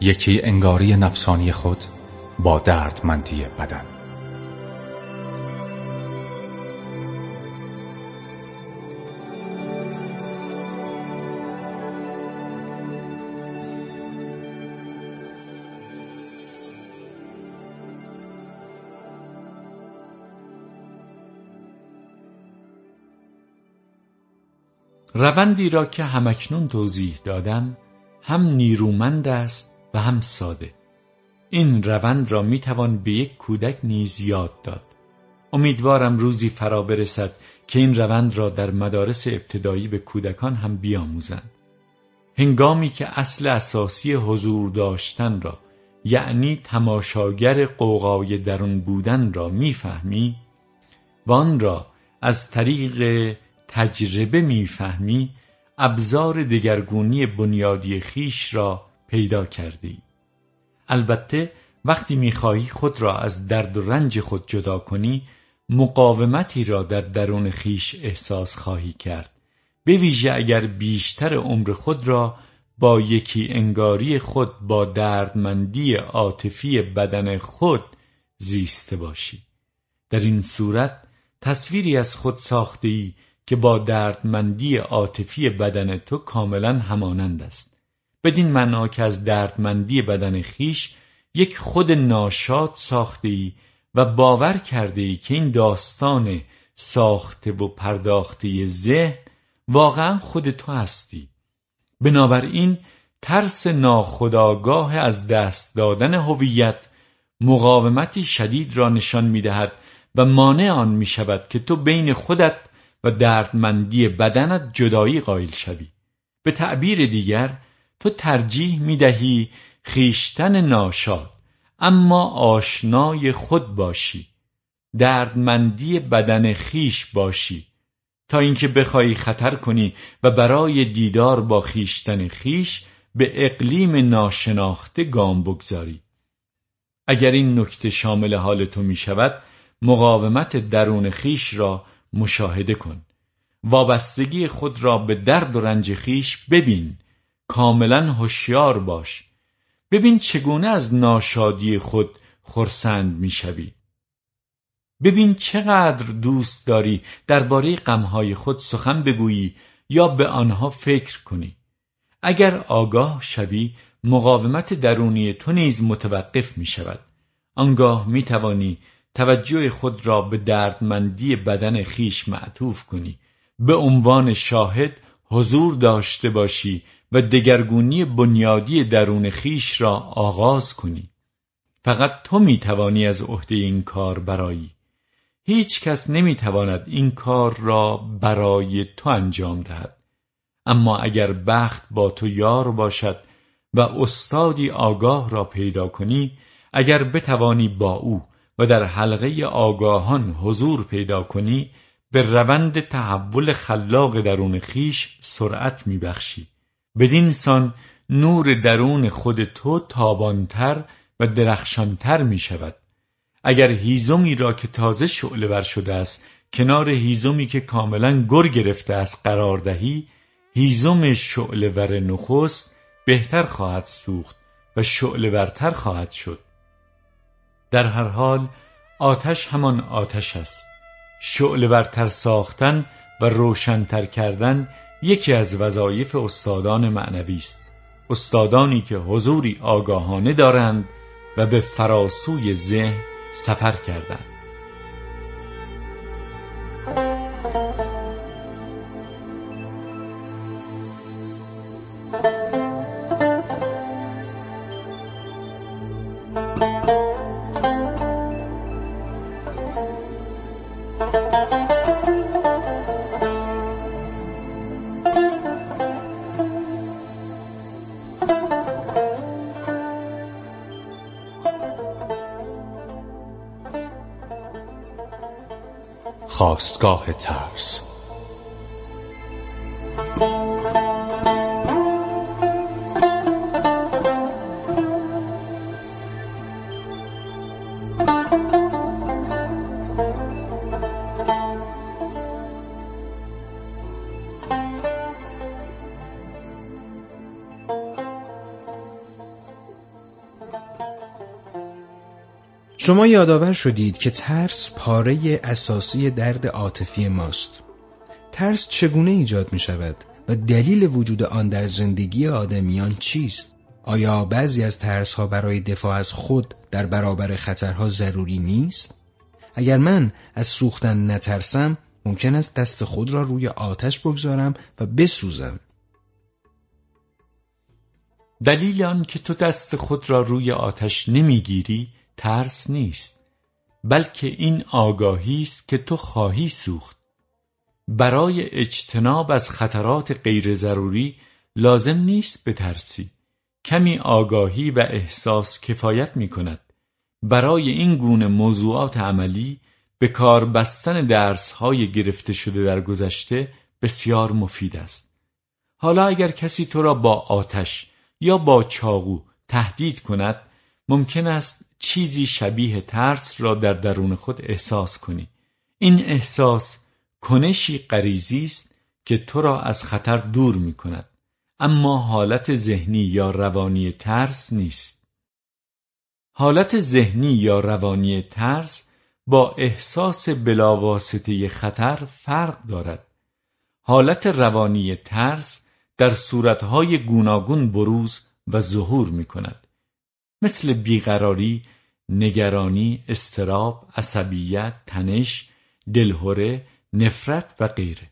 یکی انگاری نفسانی خود با دردمندی بدن. روندی را که همکنون توضیح دادم هم نیرومند است و هم ساده. این روند را می‌توان به یک کودک نیز یاد داد. امیدوارم روزی فرا برسد که این روند را در مدارس ابتدایی به کودکان هم بیاموزند. هنگامی که اصل اساسی حضور داشتن را یعنی تماشاگر قوقای درون بودن را می‌فهمی و آن را از طریق تجربه می‌فهمی ابزار دگرگونی بنیادی خیش را پیدا کردی. البته وقتی می‌خواهی خود را از درد و رنج خود جدا کنی مقاومتی را در درون خیش احساس خواهی کرد. به ویژه اگر بیشتر عمر خود را با یکی انگاری خود با دردمندی عاطفی بدن خود زیسته باشی. در این صورت تصویری از خود ساخته ای که با دردمندی عاطفی بدن تو کاملا همانند است. بدین معنا که از دردمندی بدن خیش یک خود ناشاد ساخته ای و باور کرده ای که این داستان ساخته و پرداخته ذهن واقعا خود تو هستی. بنابراین ترس ناخداگاه از دست دادن هویت مقاومتی شدید را نشان می‌دهد و مانع آن می شود که تو بین خودت و دردمندی بدنت جدایی قائل شوی. به تعبیر دیگر تو ترجیح می دهی خیشتن ناشاد اما آشنای خود باشی دردمندی بدن خیش باشی. تا اینکه بخواهی خطر کنی و برای دیدار با خیشتن خیش به اقلیم ناشناخته گام بگذاری. اگر این نکته شامل حال تو می شود مقاومت درون خیش را مشاهده کن. وابستگی خود را به درد و رنج خیش ببین. کاملا هوشیار باش. ببین چگونه از ناشادی خود خرسند می‌شوی. ببین چقدر دوست داری درباره غمهای خود سخن بگویی یا به آنها فکر کنی. اگر آگاه شوی مقاومت درونی تو نیز متوقف می شود آنگاه می توانی توجه خود را به دردمندی بدن خیش معطوف کنی. به عنوان شاهد حضور داشته باشی و دگرگونی بنیادی درون خیش را آغاز کنی. فقط تو می توانی از عهده این کار برایی. هیچ کس نمی تواند این کار را برای تو انجام دهد. اما اگر بخت با تو یار باشد و استادی آگاه را پیدا کنی اگر بتوانی با او و در حلقه آگاهان حضور پیدا کنی به روند تحول خلاق درون خیش سرعت میبخشی. بدین سان نور درون خود تو تابانتر و درخشانتر می شود اگر هیزمی را که تازه شعله ور شده است کنار هیزمی که کاملا گر گرفته است قرار دهی هیزم شعله ور نخست بهتر خواهد سوخت و شعله ورتر خواهد شد. در هر حال آتش همان آتش است. شعله ورتر ساختن و روشنتر کردن یکی از وظایف استادان معنوی است. استادانی که حضوری آگاهانه دارند و به فراسوی ذهن سفر کردند. خواستگاه ترس. شما یادآور شدید که ترس پاره اساسی درد عاطفی ماست ترس چگونه ایجاد می شود و دلیل وجود آن در زندگی آدمیان چیست؟ آیا بعضی از ترس ها برای دفاع از خود در برابر خطرها ضروری نیست؟ اگر من از سوختن نترسم ممکن است دست خود را روی آتش بگذارم و بسوزم دلیل آن که تو دست خود را روی آتش نمی‌گیری ترس نیست بلکه این آگاهی است که تو خواهی سوخت. برای اجتناب از خطرات غیر ضروری لازم نیست بترسی. کمی آگاهی و احساس کفایت می کند برای این گونه موضوعات عملی به کار بستن درس های گرفته شده در گذشته بسیار مفید است. حالا اگر کسی تو را با آتش یا با چاقو تهدید کند ممکن است چیزی شبیه ترس را در درون خود احساس کنی. این احساس کنشی غریزی است که تو را از خطر دور می کند. اما حالت ذهنی یا روانی ترس نیست. حالت ذهنی یا روانی ترس با احساس بلاواسطه خطر فرق دارد. حالت روانی ترس در صورتهای گوناگون بروز و ظهور می کند. مثل بیقراری، نگرانی، استراب، عصبیت، تنش، دلهوره، نفرت و غیره.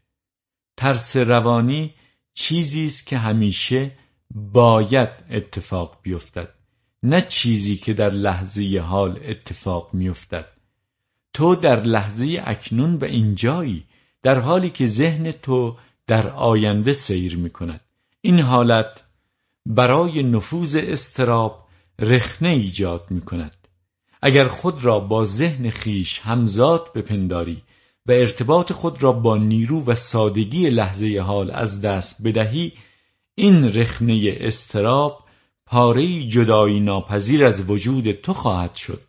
ترس روانی چیزی است که همیشه باید اتفاق بیفتد. نه چیزی که در لحظه حال اتفاق میافتد. تو در لحظه اکنون و اینجایی در حالی که ذهن تو در آینده سیر می کند این حالت برای نفوذ استراب رخنه ایجاد می کند اگر خود را با ذهن خیش همزاد بپنداری و ارتباط خود را با نیرو و سادگی لحظه حال از دست بدهی این رخنه استراب پاره جدایی ناپذیر از وجود تو خواهد شد.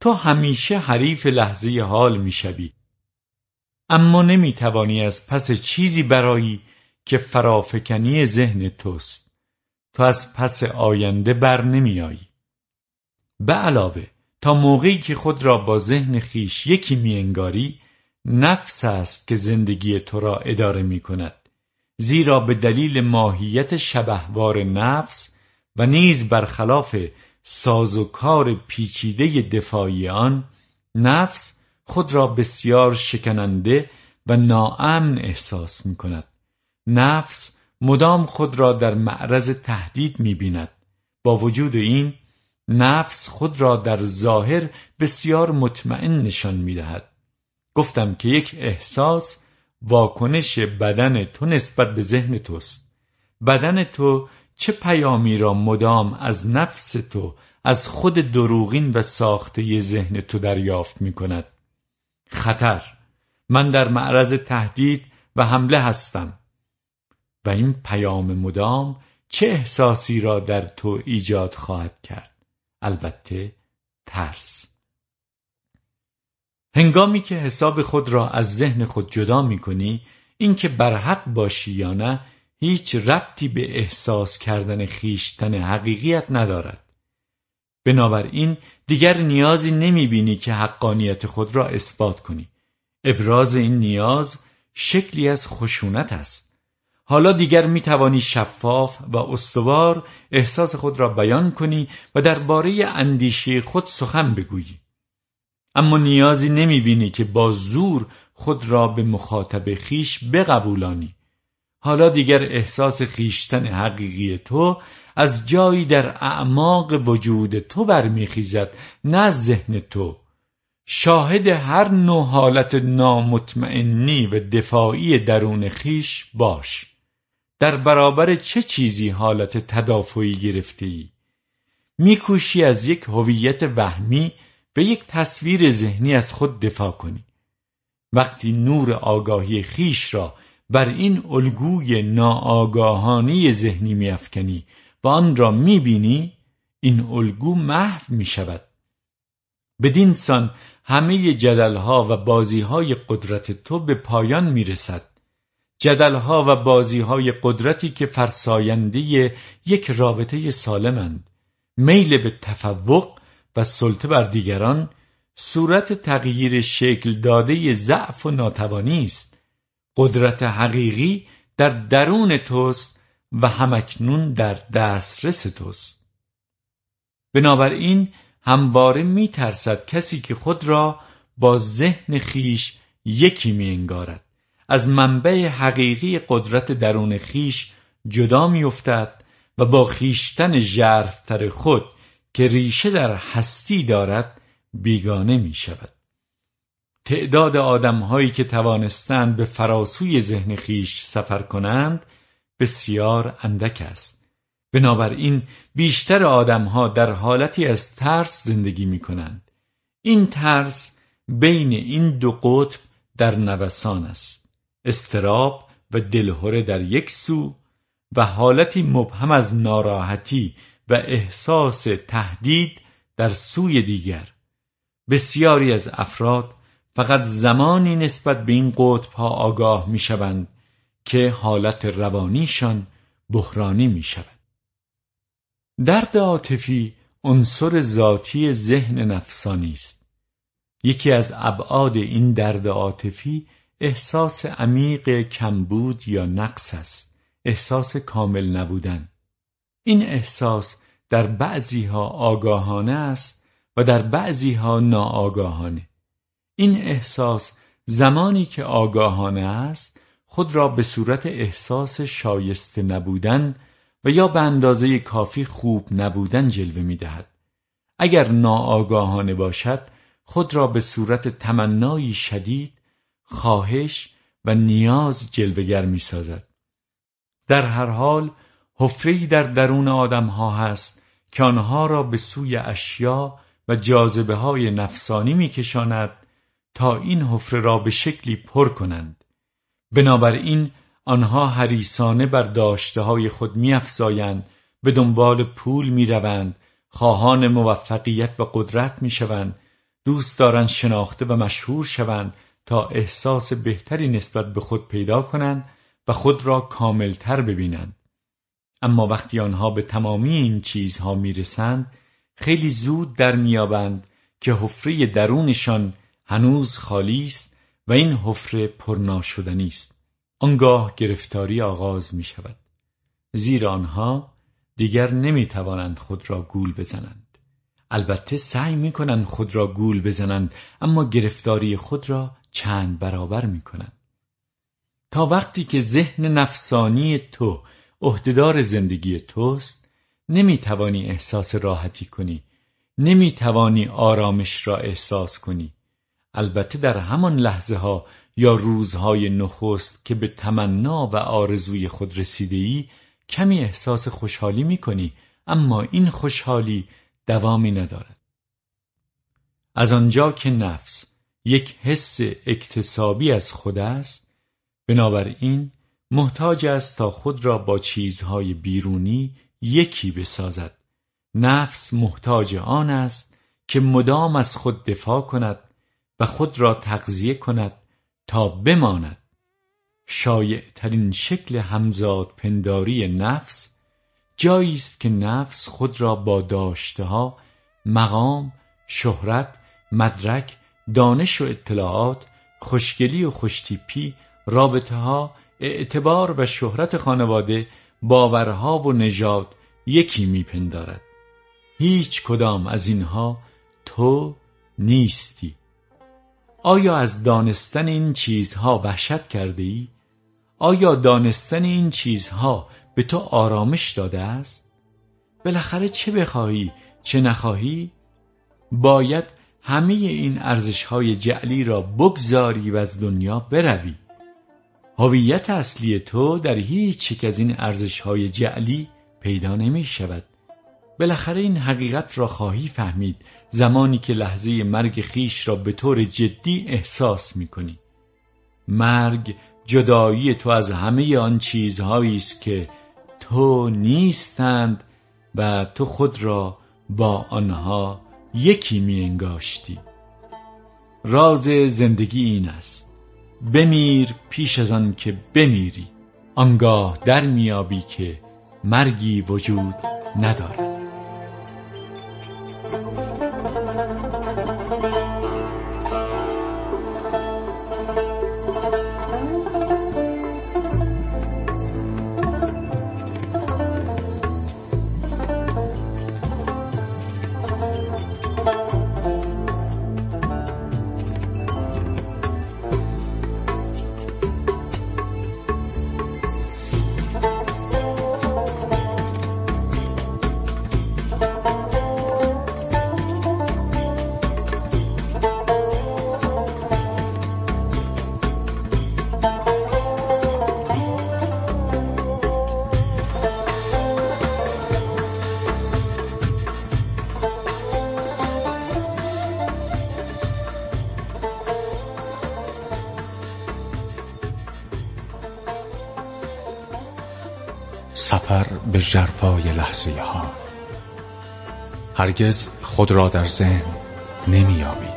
تو همیشه حریف لحظه حال می‌شوی. اما نمی‌توانی از پس چیزی برایی که فرافکنی ذهن توست. تو از پس آینده بر نمیایی به علاوه تا موقعی که خود را با ذهن خیش یکی میانگاری نفس است که زندگی تو را اداره می کند زیرا به دلیل ماهیت شبهوار نفس و نیز برخلاف سازوکار پیچیده دفاعی آن نفس خود را بسیار شکننده و ناامن احساس می کند نفس مدام خود را در معرض تهدید می بیند با وجود این نفس خود را در ظاهر بسیار مطمئن نشان می دهد گفتم که یک احساس واکنش بدن تو نسبت به ذهن توست. بدن تو چه پیامی را مدام از نفس تو از خود دروغین و ساخته ذهن تو دریافت می کند خطر. من در معرض تهدید و حمله هستم. و این پیام مدام چه احساسی را در تو ایجاد خواهد کرد؟ البته ترس. هنگامی که حساب خود را از ذهن خود جدا می کنی اینکه برحق باشی یا نه هیچ ربطی به احساس کردن خیشتن حقیقیت ندارد. بنابراین دیگر نیازی نمی بینی که حقانیت خود را اثبات کنی. ابراز این نیاز شکلی از خشونت است. حالا دیگر می توانی شفاف و استوار احساس خود را بیان کنی و درباره اندیشه خود سخن بگویی. اما نیازی نمی بینی که با زور خود را به مخاطب خیش بقبولانی. حالا دیگر احساس خیشتن حقیقی تو از جایی در اعماق وجود تو برمیخیزد نه ذهن تو. شاهد هر نوع حالت نامطمئنی و دفاعی درون خیش باش. در برابر چه چیزی حالت تدافعی گرفته ای میکوشی از یک هویت وهمی به یک تصویر ذهنی از خود دفاع کنی. وقتی نور آگاهی خیش را بر این الگوی ناآگاهانی ذهنی میافکنی و آن را می‌بینی این الگو محو می شود بدین سان همه جدلها و بازیهای قدرت تو به پایان می‌رسد. جدلها و بازیهای قدرتی که فرساینده یک رابطه سالمند میل به تفوق و سلطه بر دیگران صورت تغییر شکل داده ضعف و ناتوانی است. قدرت حقیقی در درون توست و همکنون در دسترس توست. بنابراین همواره می ترسد کسی که خود را با ذهن خیش یکی می انگارد از منبع حقیقی قدرت درون خیش جدا می افتد و با خیشتن ژرفتر خود که ریشه در هستی دارد بیگانه می شود تعداد آدمهایی که توانستند به فراسوی ذهن خیش سفر کنند بسیار اندک است. بنابراین بیشتر آدمها در حالتی از ترس زندگی می کنند این ترس بین این دو قطب در نوسان است. استراب و دلهوره در یک سو و حالتی مبهم از ناراحتی و احساس تهدید در سوی دیگر بسیاری از افراد فقط زمانی نسبت به این قطب ها آگاه می شوند که حالت روانیشان بحرانی می شود. درد عاطفی عنصر ذاتی ذهن نفسانی است. یکی از ابعاد این درد عاطفی احساس عمیق کمبود یا نقص است. احساس کامل نبودن. این احساس در بعضی ها آگاهانه است و در بعضی ها ناآگاهانه. این احساس زمانی که آگاهانه است خود را به صورت احساس شایسته نبودن و یا به اندازه کافی خوب نبودن جلوه می دهد. اگر ناآگاهانه باشد خود را به صورت تمنایی شدید خواهش و نیاز جلوگر می سازد. در هر حال حفره‌ای در درون آدمها هست که آنها را به سوی اشیا و جاذبه های نفسانی میکشاند تا این حفره را به شکلی پر کنند بنابراین آنها حریسانه بر داشته های خود میافزایند به دنبال پول می‌روند خواهان موفقیت و قدرت می‌شوند دوست دارند شناخته و مشهور شوند تا احساس بهتری نسبت به خود پیدا کنند و خود را کاملتر ببینند. اما وقتی آنها به تمامی این چیزها می‌رسند خیلی زود در میابند که حفره درونشان هنوز خالی است و این حفره پرناشدنی است. آنگاه گرفتاری آغاز می شود زیرا آنها دیگر نمی توانند خود را گول بزنند. البته سعی می کنند خود را گول بزنند اما گرفتاری خود را چند برابر می کنند تا وقتی که ذهن نفسانی تو عهدهدار زندگی توست نمی توانی احساس راحتی کنی نمی توانی آرامش را احساس کنی. البته در همان لحظه ها یا روزهای نخست که به تمنا و آرزوی خود رسیده ای کمی احساس خوشحالی می کنی اما این خوشحالی دوامی ندارد. از آنجا که نفس یک حس اکتسابی از خود است. بنابراین محتاج است تا خود را با چیزهای بیرونی یکی بسازد. نفس محتاج آن است که مدام از خود دفاع کند و خود را تغذیه کند تا بماند. شایع ترین شکل همزاد پنداری نفس جایی است که نفس خود را با داشته ها مقام، شهرت، مدرک، دانش و اطلاعات، خوشگلی و خوشتیپی، رابطه ها، اعتبار و شهرت خانواده، باورها و نژاد یکی میپندارد. هیچ کدام از اینها تو نیستی. آیا از دانستن این چیزها وحشت کرده ای؟ آیا دانستن این چیزها به تو آرامش داده است؟ بالاخره چه بخواهی چه نخواهی؟ باید همه این ارزشهای جعلی را بگذاری و از دنیا بروی هویت اصلی تو در هیچ یک از این ارزشهای جعلی پیدا نمی شود بالاخره این حقیقت را خواهی فهمید زمانی که لحظه مرگ خیش را به طور جدی احساس می کنی. مرگ جدایی تو از همه آن چیزهایی است که تو نیستند و تو خود را با آنها یکی می انگاشتی. راز زندگی این است. بمیر پیش از آن که بمیری. آنگاه در میابی که مرگی وجود ندارد. سفر به جرفای لحظه ها هرگز خود را در ذهن نمیابی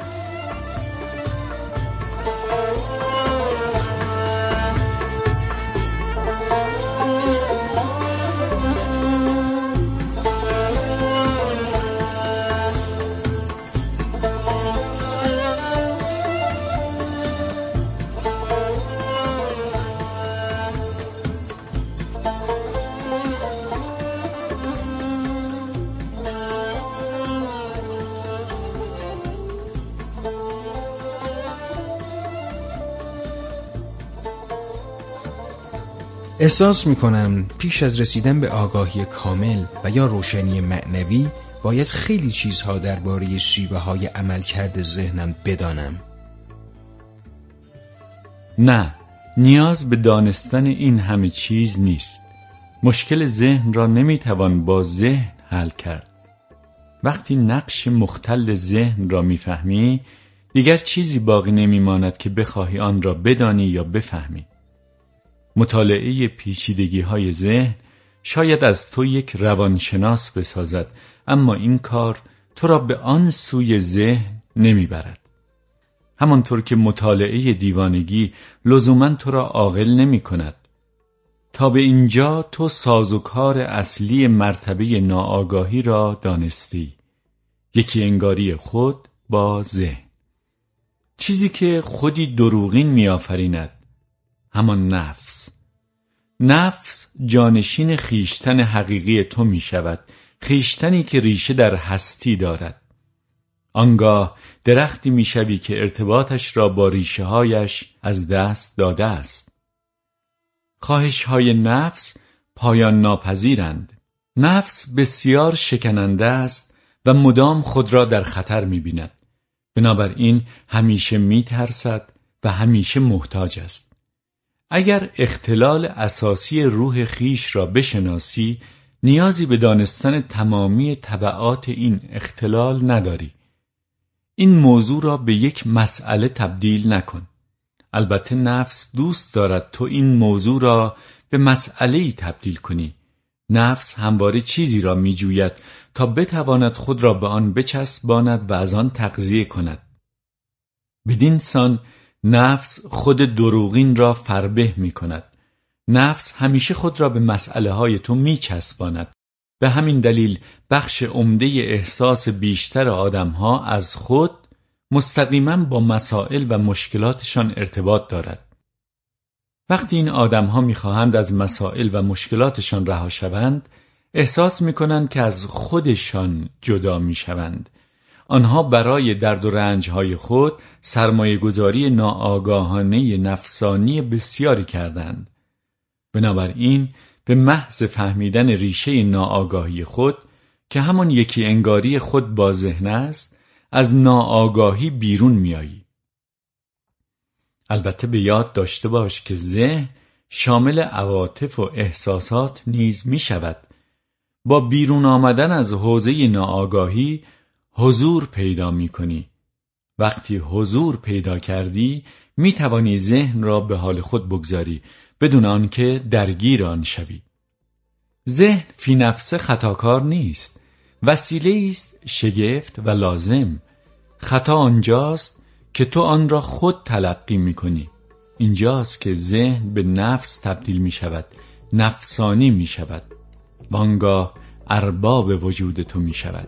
احساس می کنم پیش از رسیدن به آگاهی کامل و یا روشنی معنوی باید خیلی چیزها درباره شیوه های عملکرد ذهنم بدانم. نه نیاز به دانستن این همه چیز نیست. مشکل ذهن را نمی‌توان با ذهن حل کرد. وقتی نقش مختل ذهن را می‌فهمی دیگر چیزی باقی نمیماند که بخواهی آن را بدانی یا بفهمی. مطالعه پیچیدگی های ذهن شاید از تو یک روانشناس بسازد اما این کار تو را به آن سوی ذهن نمی‌برد. همانطور که مطالعه دیوانگی لزوما تو را عاقل نمی کند تا به اینجا تو سازوکار اصلی مرتبه ناآگاهی را دانستی. یکی انگاری خود با ذهن. چیزی که خودی دروغین میآفریند. همان نفس. نفس جانشین خیشتن حقیقی تو می شود خیشتنی که ریشه در هستی دارد. آنگاه درختی می‌شوی که ارتباطش را با ریشه هایش از دست داده است. خواهش های نفس پایان ناپذیرند. نفس بسیار شکننده است و مدام خود را در خطر می‌بیند. بنابراین همیشه میترسد و همیشه محتاج است. اگر اختلال اساسی روح خیش را بشناسی نیازی به دانستن تمامی طبعات این اختلال نداری. این موضوع را به یک مسئله تبدیل نکن. البته نفس دوست دارد تو این موضوع را به مسئله تبدیل کنی. نفس همواره چیزی را میجوید تا بتواند خود را به آن بچسباند و از آن تغذیه کند. بدین سان نفس خود دروغین را فربه می کند. نفس همیشه خود را به مسئله های تو می چسباند. به همین دلیل بخش عمده احساس بیشتر آدمها از خود مستقیما با مسائل و مشکلاتشان ارتباط دارد. وقتی این آدمها می‌خواهند از مسائل و مشکلاتشان رها شوند، احساس می‌کنند که از خودشان جدا می‌شوند آنها برای درد و رنجهای خود سرمایه گذاری ناآگاهانه نفسانی بسیاری کردند. بنابراین به محض فهمیدن ریشه ناآگاهی خود که همان یکی انگاری خود با ذهن است از ناآگاهی بیرون میایی. البته به یاد داشته باش که ذهن شامل عواطف و احساسات نیز می شود. با بیرون آمدن از حوزه ناآگاهی حضور پیدا می کنی. وقتی حضور پیدا کردی می توانی ذهن را به حال خود بگذاری بدون آنکه درگیر آن شوی. ذهن فی نفسه خطاکار نیست. وسیله است شگفت و لازم. خطا آنجاست که تو آن را خود تلقی می کنی اینجاست که ذهن به نفس تبدیل می شود نفسانی می شود وانگاه ارباب وجود تو می شود